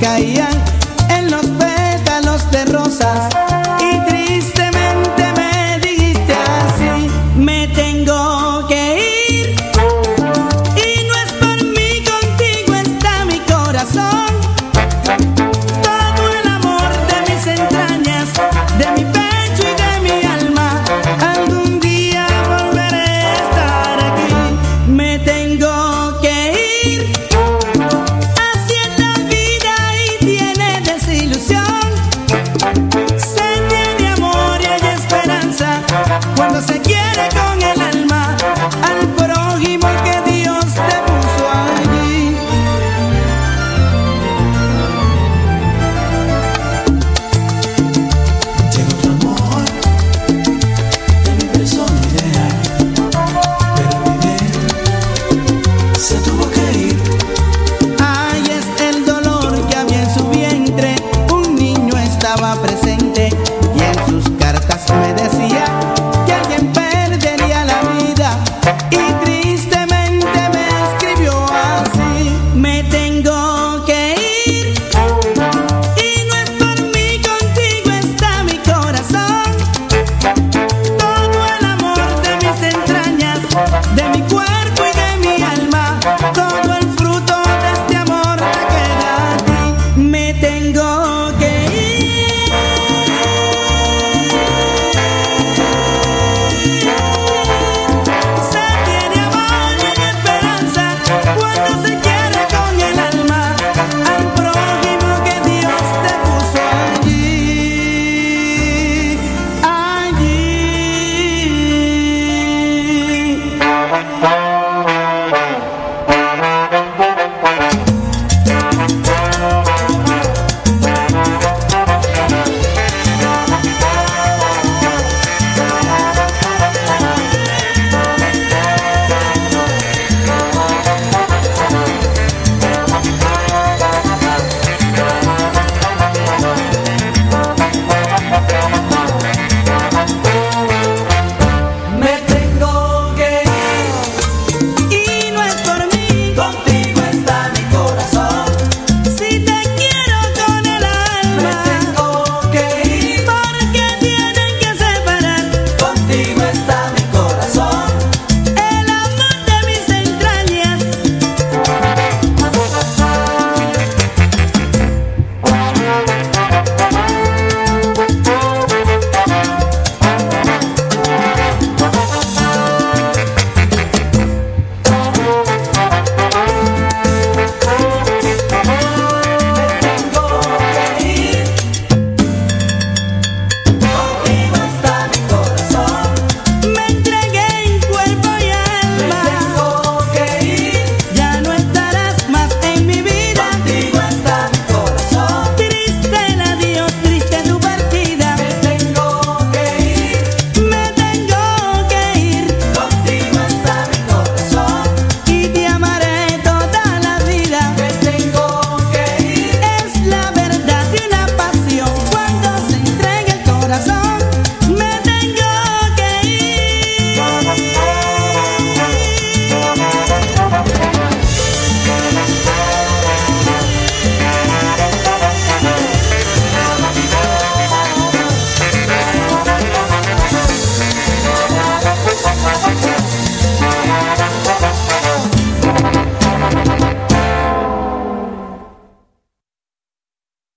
caían en los pétalos de rosas. Y tristemente me dijiste así, me tengo que ir. Y no es por mí, contigo está mi corazón.